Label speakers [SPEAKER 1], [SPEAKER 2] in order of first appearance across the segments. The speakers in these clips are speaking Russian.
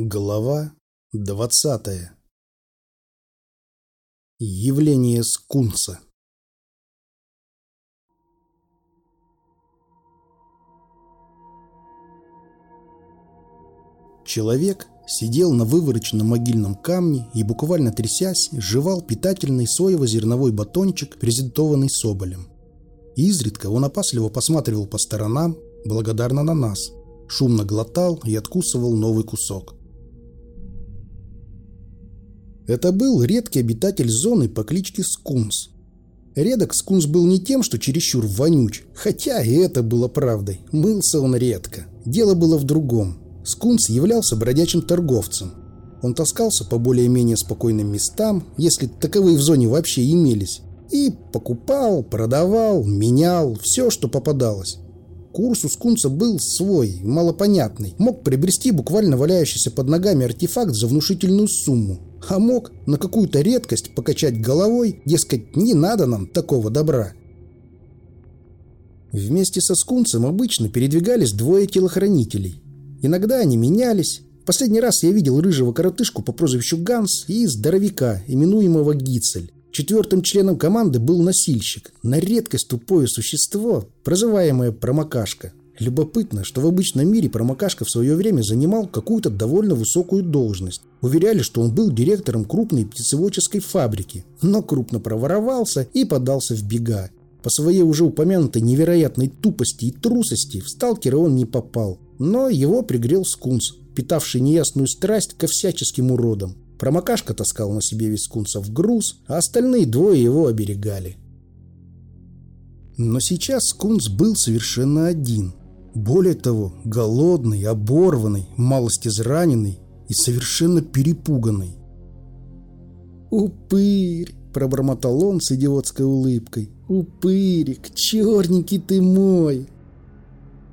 [SPEAKER 1] Глава двадцатая. Явление скунса. Человек сидел на вывороченном могильном камне и, буквально трясясь, жевал питательный соево-зерновой батончик, презентованный Соболем. Изредка он опасливо посматривал по сторонам, благодарно на нас, шумно глотал и откусывал новый кусок. Это был редкий обитатель зоны по кличке Скунс. Редок Скунс был не тем, что чересчур вонюч, хотя и это было правдой. Мылся он редко. Дело было в другом. Скунс являлся бродячим торговцем. Он таскался по более-менее спокойным местам, если таковые в зоне вообще имелись, и покупал, продавал, менял все, что попадалось. Курс у скунса был свой, малопонятный. Мог приобрести буквально валяющийся под ногами артефакт за внушительную сумму а мог на какую-то редкость покачать головой, дескать, не надо нам такого добра. Вместе со скунцем обычно передвигались двое телохранителей. Иногда они менялись. Последний раз я видел рыжего коротышку по прозвищу Ганс и здоровяка, именуемого Гицель. Четвертым членом команды был носильщик, на редкость тупое существо, прозываемое промокашка. Любопытно, что в обычном мире Промокашка в свое время занимал какую-то довольно высокую должность. Уверяли, что он был директором крупной птицеводческой фабрики, но крупно проворовался и подался в бега. По своей уже упомянутой невероятной тупости и трусости в сталкера он не попал, но его пригрел скунс, питавший неясную страсть ко всяческим уродам. Промокашка таскал на себе весь скунсов груз, а остальные двое его оберегали. Но сейчас скунс был совершенно один. Более того, голодный, оборванный, малость израненный и совершенно перепуганный. «Упырь!» – пробормотал он с идиотской улыбкой. «Упырик! Черненький ты мой!»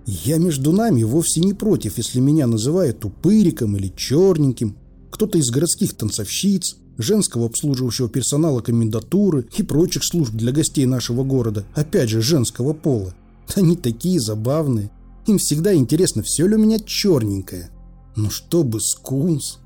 [SPEAKER 1] Я между нами вовсе не против, если меня называют упыриком или черненьким. Кто-то из городских танцовщиц, женского обслуживающего персонала комендатуры и прочих служб для гостей нашего города, опять же женского пола. Они такие забавные. Им всегда интересно, все ли у меня черненькое. Ну чтобы скунс.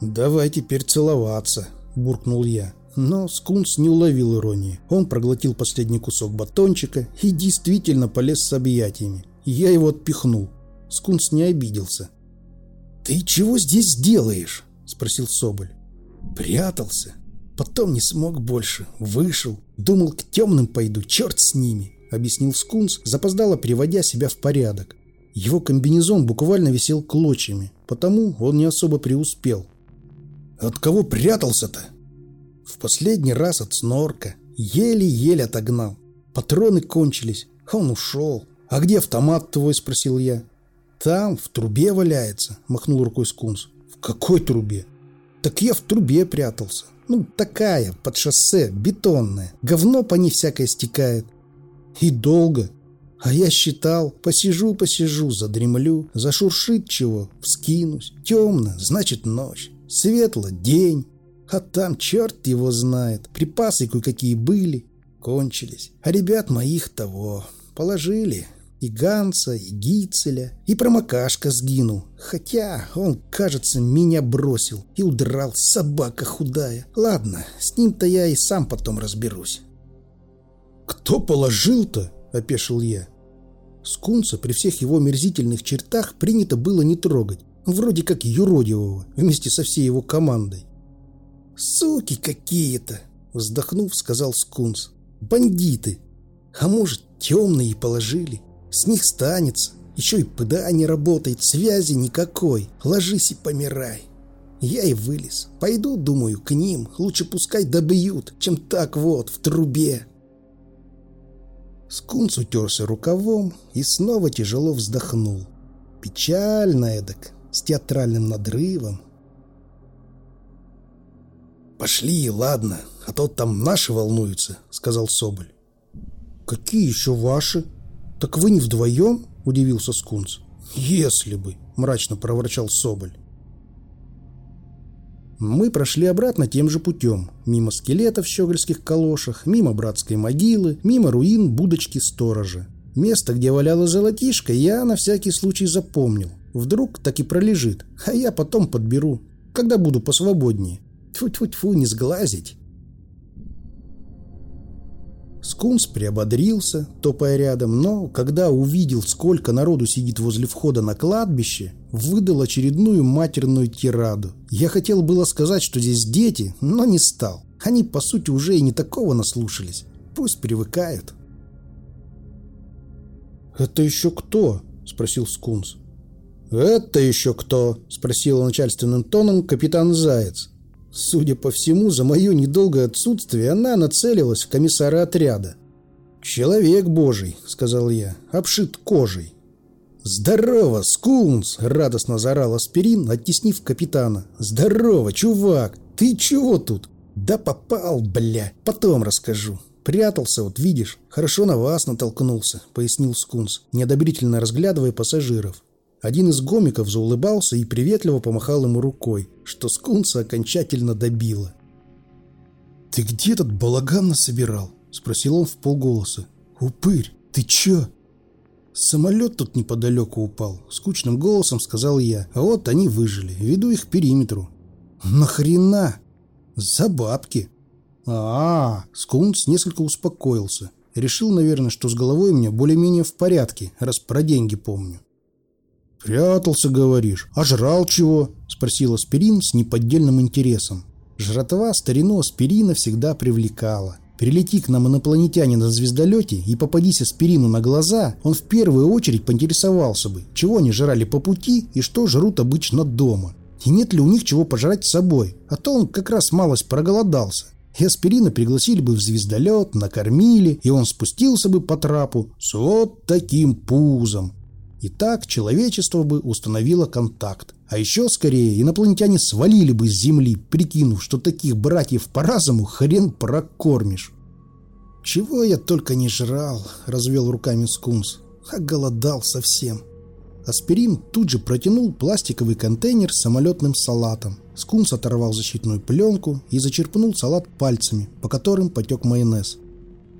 [SPEAKER 1] «Давай теперь целоваться», – буркнул я. Но скунс не уловил иронии. Он проглотил последний кусок батончика и действительно полез с объятиями. Я его отпихнул. Скунс не обиделся. «Ты чего здесь делаешь?» – спросил Соболь. «Прятался. Потом не смог больше. Вышел. Думал, к темным пойду. Черт с ними. — объяснил Скунс, запоздало приводя себя в порядок. Его комбинезон буквально висел клочьями, потому он не особо преуспел. «От кого прятался-то?» «В последний раз от снорка. Еле-еле отогнал. Патроны кончились. Он ушел. А где автомат твой?» — спросил я. «Там, в трубе валяется», — махнул рукой Скунс. «В какой трубе?» «Так я в трубе прятался. Ну, такая, под шоссе, бетонная. Говно по ней всякое стекает. И долго. А я считал, посижу-посижу, задремлю, зашуршит чего, вскинусь. Темно, значит ночь. Светло, день. А там черт его знает. Припасы кое-какие были, кончились. А ребят моих того положили. И Ганса, и Гицеля, и промокашка сгинул. Хотя он, кажется, меня бросил и удрал, собака худая. Ладно, с ним-то я и сам потом разберусь. «Кто положил-то?» – опешил я. Скунса при всех его мерзительных чертах принято было не трогать, вроде как юродивого, вместе со всей его командой. «Суки какие-то!» – вздохнув, сказал Скунс. «Бандиты! А может, темные положили? С них станется. Еще и ПДА не работает, связи никакой. Ложись и помирай!» Я и вылез. Пойду, думаю, к ним. Лучше пускай добьют, чем так вот, в трубе. Скунс утерся рукавом и снова тяжело вздохнул. Печально эдак, с театральным надрывом. «Пошли, ладно, а то там наши волнуются», — сказал Соболь. «Какие еще ваши? Так вы не вдвоем?» — удивился Скунс. «Если бы», — мрачно проворчал Соболь. Мы прошли обратно тем же путем. Мимо скелетов в щегольских калошах, мимо братской могилы, мимо руин будочки сторожа. Место, где валяла золотишко, я на всякий случай запомнил. Вдруг так и пролежит, а я потом подберу, когда буду посвободнее. Тьфу-тьфу-тьфу, не сглазить. Скунс приободрился, топая рядом, но, когда увидел, сколько народу сидит возле входа на кладбище, выдал очередную матерную тираду. Я хотел было сказать, что здесь дети, но не стал. Они, по сути, уже и не такого наслушались. Пусть привыкают. «Это еще кто?» – спросил Скунс. «Это еще кто?» – спросил начальственным тоном капитан Заяц. Судя по всему, за мое недолгое отсутствие она нацелилась в комиссара отряда. «Человек божий», — сказал я, — «обшит кожей». «Здорово, скунс!» — радостно заорал Аспирин, оттеснив капитана. «Здорово, чувак! Ты чего тут?» «Да попал, бля! Потом расскажу. Прятался, вот видишь. Хорошо на вас натолкнулся», — пояснил скунс, неодобрительно разглядывая пассажиров. Один из гомиков заулыбался и приветливо помахал ему рукой, что скунса окончательно добило. «Ты где этот балаган насобирал?» — спросил он в полголоса. «Упырь, ты чё?» «Самолет тут неподалеку упал», — скучным голосом сказал я. «А вот они выжили. Веду их к периметру». «Нахрена?» «За бабки». А, -а, а Скунс несколько успокоился. Решил, наверное, что с головой у меня более-менее в порядке, раз про деньги помню. «Прятался, говоришь. А жрал чего?» – спросил Аспирин с неподдельным интересом. Жратва старину Аспирина всегда привлекала. Прилети к нам инопланетянин на звездолете и попадись Аспирину на глаза, он в первую очередь поинтересовался бы, чего они жрали по пути и что жрут обычно дома. И нет ли у них чего пожрать с собой, а то он как раз малость проголодался. И Аспирина пригласили бы в звездолет, накормили, и он спустился бы по трапу с вот таким пузом, и так человечество бы установило контакт. А еще скорее инопланетяне свалили бы с Земли, прикинув, что таких братьев по разуму хрен прокормишь. «Чего я только не жрал», — развел руками Скунс. «А голодал совсем». Аспирин тут же протянул пластиковый контейнер с самолетным салатом. Скунс оторвал защитную пленку и зачерпнул салат пальцами, по которым потек майонез.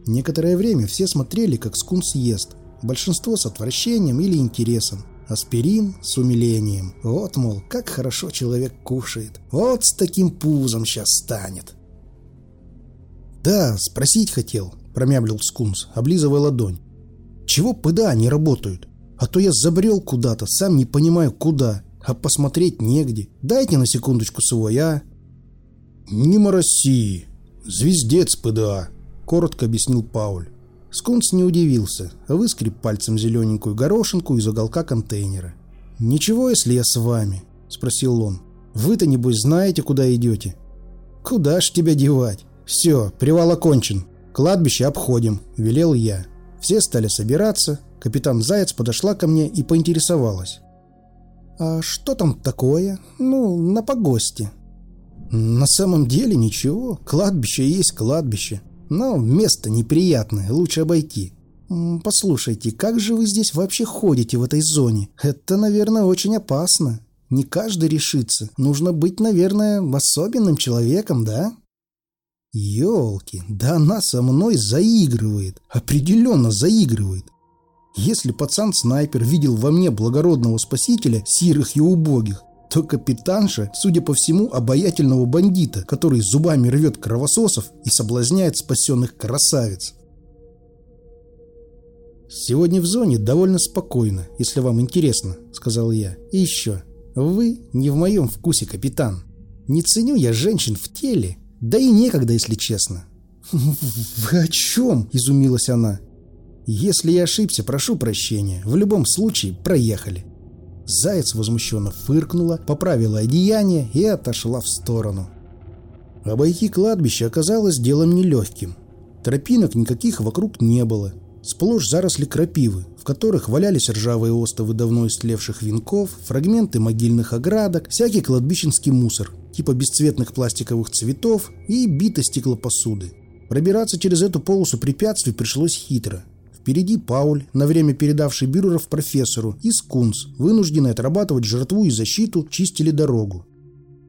[SPEAKER 1] Некоторое время все смотрели, как Скунс ест, Большинство с отвращением или интересом. Аспирин с умилением. Вот, мол, как хорошо человек кушает. Вот с таким пузом сейчас станет. «Да, спросить хотел», — промямлил Скунс, облизывая ладонь. «Чего ПДА не работают? А то я забрел куда-то, сам не понимаю куда, а посмотреть негде. Дайте на секундочку свой, а?» «Не мороси. Звездец ПДА», — коротко объяснил Пауль. Скунс не удивился, выскреб пальцем зелененькую горошинку из уголка контейнера. «Ничего, если я с вами?» – спросил он. «Вы-то, небось, знаете, куда идете?» «Куда ж тебя девать? Все, привал окончен. Кладбище обходим», – велел я. Все стали собираться. Капитан Заяц подошла ко мне и поинтересовалась. «А что там такое? Ну, на погосте». «На самом деле ничего. Кладбище есть кладбище. Но место неприятное, лучше обойти. Послушайте, как же вы здесь вообще ходите в этой зоне? Это, наверное, очень опасно. Не каждый решится. Нужно быть, наверное, особенным человеком, да? Ёлки, да она со мной заигрывает. Определенно заигрывает. Если пацан-снайпер видел во мне благородного спасителя сирых и убогих, то капитанша, судя по всему, обаятельного бандита, который зубами рвет кровососов и соблазняет спасенных красавиц. «Сегодня в зоне довольно спокойно, если вам интересно», — сказал я. «И еще, вы не в моем вкусе, капитан. Не ценю я женщин в теле, да и некогда, если честно». «Вы о чем?» — изумилась она. «Если я ошибся, прошу прощения. В любом случае, проехали». Заяц возмущенно фыркнула, поправила одеяние и отошла в сторону. Обойти кладбище оказалось делом нелегким. Тропинок никаких вокруг не было. Сплошь заросли крапивы, в которых валялись ржавые остовы давно истлевших венков, фрагменты могильных оградок, всякий кладбищенский мусор, типа бесцветных пластиковых цветов и битой стеклопосуды. Пробираться через эту полосу препятствий пришлось хитро – Впереди Пауль, на время передавший Бюреров профессору, и Скунс, вынужденный отрабатывать жертву и защиту, чистили дорогу.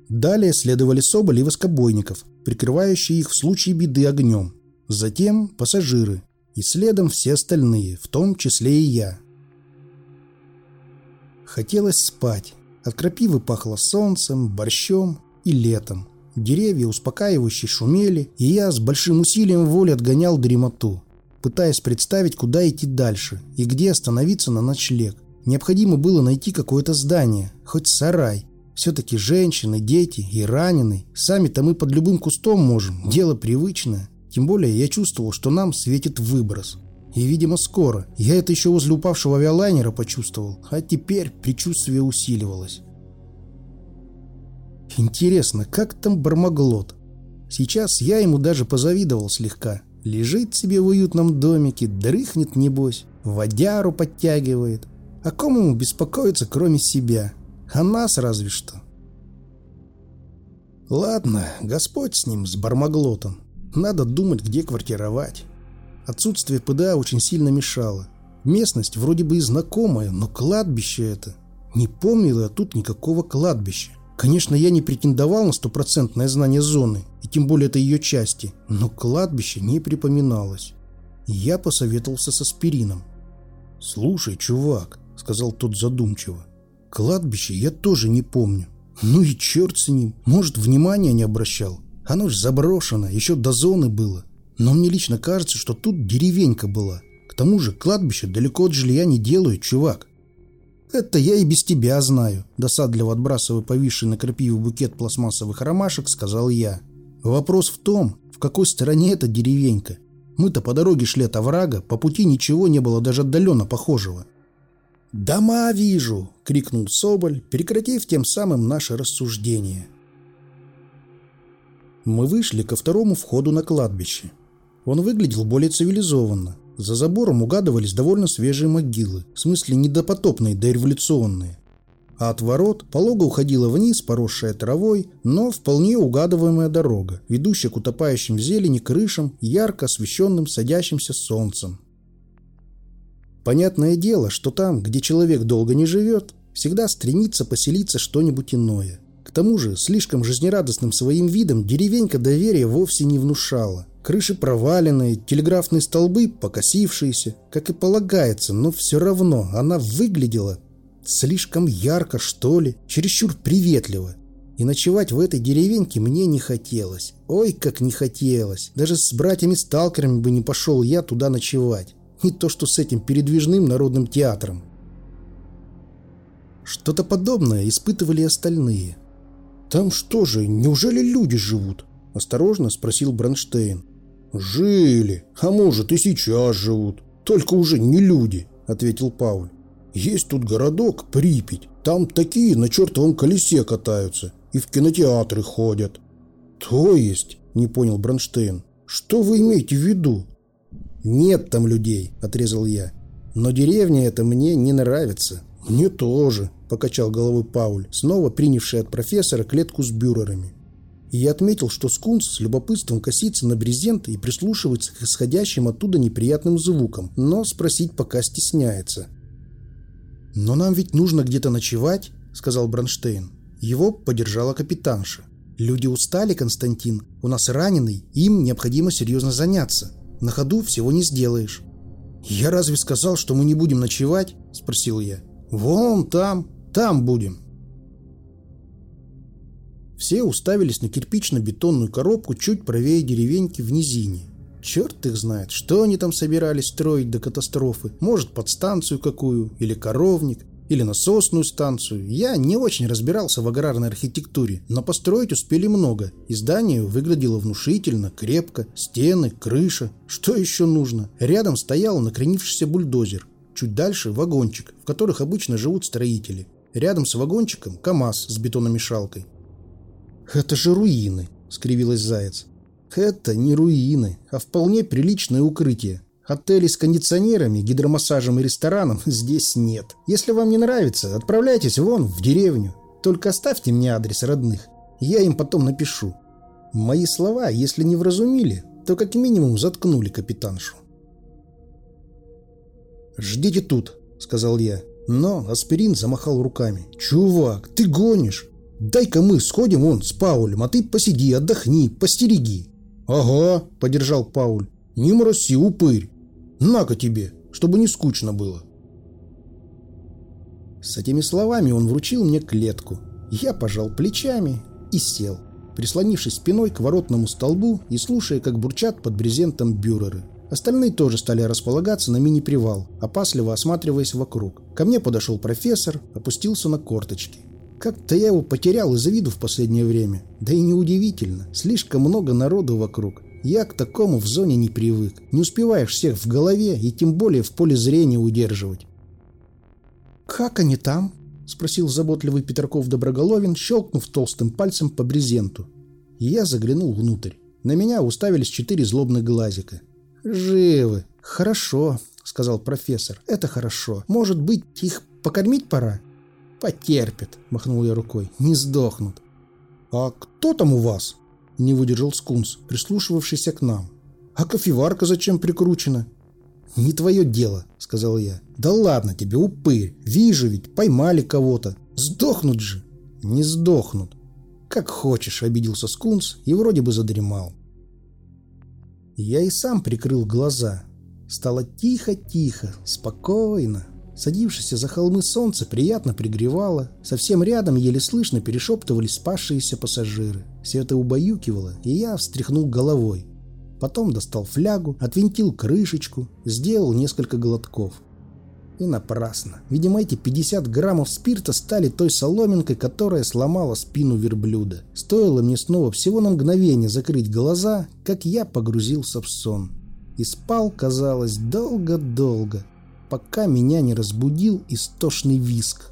[SPEAKER 1] Далее следовали Соболь и Воскобойников, прикрывающие их в случае беды огнем. Затем пассажиры. И следом все остальные, в том числе и я. Хотелось спать. От крапивы пахло солнцем, борщом и летом. Деревья успокаивающе шумели, и я с большим усилием воли отгонял дремоту, пытаясь представить, куда идти дальше и где остановиться на ночлег. Необходимо было найти какое-то здание, хоть сарай. Все-таки женщины, дети и раненые. Сами-то мы под любым кустом можем, дело привычное. Тем более я чувствовал, что нам светит выброс. И, видимо, скоро. Я это еще возле упавшего авиалайнера почувствовал, а теперь предчувствие усиливалось. Интересно, как там Бармаглот? Сейчас я ему даже позавидовал слегка. Лежит себе в уютном домике, дрыхнет небось, водяру подтягивает. О ком ему беспокоиться, кроме себя? О нас разве что. Ладно, Господь с ним, с Бармаглотом. Надо думать, где квартировать. Отсутствие ПДА очень сильно мешало. Местность вроде бы и знакомая, но кладбище это. Не помнил я тут никакого кладбища. Конечно, я не претендовал на стопроцентное знание зоны, и тем более это ее части, но кладбище не припоминалось. Я посоветовался со Спирином. «Слушай, чувак», — сказал тот задумчиво, — «кладбище я тоже не помню. Ну и черт с ним, может, внимания не обращал. Оно ж заброшено, еще до зоны было. Но мне лично кажется, что тут деревенька была. К тому же кладбище далеко от жилья не делают, чувак. «Это я и без тебя знаю», – досадливо отбрасывая повисший на крапиве букет пластмассовых ромашек, сказал я. «Вопрос в том, в какой стороне эта деревенька. Мы-то по дороге шли от оврага, по пути ничего не было даже отдаленно похожего». «Дома вижу!» – крикнул Соболь, прекратив тем самым наше рассуждение. Мы вышли ко второму входу на кладбище. Он выглядел более цивилизованно. За забором угадывались довольно свежие могилы, в смысле недопотопные, дореволюционные. А от ворот полого уходила вниз, поросшая травой, но вполне угадываемая дорога, ведущая к утопающим в зелени крышам, ярко освещенным садящимся солнцем. Понятное дело, что там, где человек долго не живет, всегда стремится поселиться что-нибудь иное. К тому же, слишком жизнерадостным своим видом деревенька доверия вовсе не внушала. Крыши проваленные, телеграфные столбы покосившиеся, как и полагается, но все равно она выглядела слишком ярко, что ли, чересчур приветливо. И ночевать в этой деревеньке мне не хотелось. Ой, как не хотелось. Даже с братьями-сталкерами бы не пошел я туда ночевать. Не то что с этим передвижным народным театром. Что-то подобное испытывали остальные. «Там что же, неужели люди живут?» – осторожно спросил Бронштейн. «Жили, а может и сейчас живут, только уже не люди», — ответил Пауль. «Есть тут городок Припять, там такие на чертовом колесе катаются и в кинотеатры ходят». «То есть?» — не понял Бронштейн. «Что вы имеете в виду?» «Нет там людей», — отрезал я. «Но деревня эта мне не нравится». «Мне тоже», — покачал головой Пауль, снова принявший от профессора клетку с бюрерами. И я отметил, что скунс с любопытством косится на брезент и прислушивается к исходящим оттуда неприятным звукам, но спросить пока стесняется. «Но нам ведь нужно где-то ночевать», — сказал Бронштейн. Его поддержала капитанша. «Люди устали, Константин. У нас раненый, им необходимо серьезно заняться. На ходу всего не сделаешь». «Я разве сказал, что мы не будем ночевать?» — спросил я. «Вон там, там будем». Все уставились на кирпично-бетонную коробку чуть правее деревеньки в низине. Черт их знает, что они там собирались строить до катастрофы. Может, подстанцию какую, или коровник, или насосную станцию. Я не очень разбирался в аграрной архитектуре, но построить успели много. И здание выглядело внушительно, крепко. Стены, крыша. Что еще нужно? Рядом стоял накренившийся бульдозер. Чуть дальше вагончик, в которых обычно живут строители. Рядом с вагончиком КАМАЗ с бетономешалкой. «Это же руины», — скривилась Заяц. «Это не руины, а вполне приличное укрытие. Отелей с кондиционерами, гидромассажем и рестораном здесь нет. Если вам не нравится, отправляйтесь вон, в деревню. Только оставьте мне адрес родных. Я им потом напишу». Мои слова, если не вразумили, то как минимум заткнули капитаншу. «Ждите тут», — сказал я. Но Аспирин замахал руками. «Чувак, ты гонишь! Дай-ка мы сходим вон с Паулем, а ты посиди, отдохни, постереги. Ага, поддержал Пауль. Не мороси, упырь. На-ка тебе, чтобы не скучно было. С этими словами он вручил мне клетку. Я пожал плечами и сел, прислонившись спиной к воротному столбу и слушая, как бурчат под брезентом бюреры. Остальные тоже стали располагаться на мини-привал, опасливо осматриваясь вокруг. Ко мне подошел профессор, опустился на корточки. Как-то я его потерял из-за виду в последнее время. Да и неудивительно, слишком много народу вокруг. Я к такому в зоне не привык. Не успеваешь всех в голове и тем более в поле зрения удерживать. «Как они там?» – спросил заботливый Петраков Доброголовин, щелкнув толстым пальцем по брезенту. я заглянул внутрь. На меня уставились четыре злобных глазика. «Живы. Хорошо», — сказал профессор. «Это хорошо. Может быть, их покормить пора?» «Потерпят», — махнул я рукой. «Не сдохнут». «А кто там у вас?» — не выдержал Скунс, прислушивавшийся к нам. «А кофеварка зачем прикручена?» «Не твое дело», — сказал я. «Да ладно тебе, упырь. Вижу ведь, поймали кого-то. Сдохнут же». «Не сдохнут». «Как хочешь», — обиделся Скунс и вроде бы задремал. Я и сам прикрыл глаза. Стало тихо-тихо, спокойно. Садившееся за холмы солнце приятно пригревало. Совсем рядом еле слышно перешептывались спасшиеся пассажиры. Все это убаюкивало, и я встряхнул головой. Потом достал флягу, отвинтил крышечку, сделал несколько глотков. И напрасно. Видимо, эти 50 граммов спирта стали той соломинкой, которая сломала спину верблюда. Стоило мне снова всего на мгновение закрыть глаза, как я погрузился в сон. И спал, казалось, долго-долго, пока меня не разбудил истошный виск.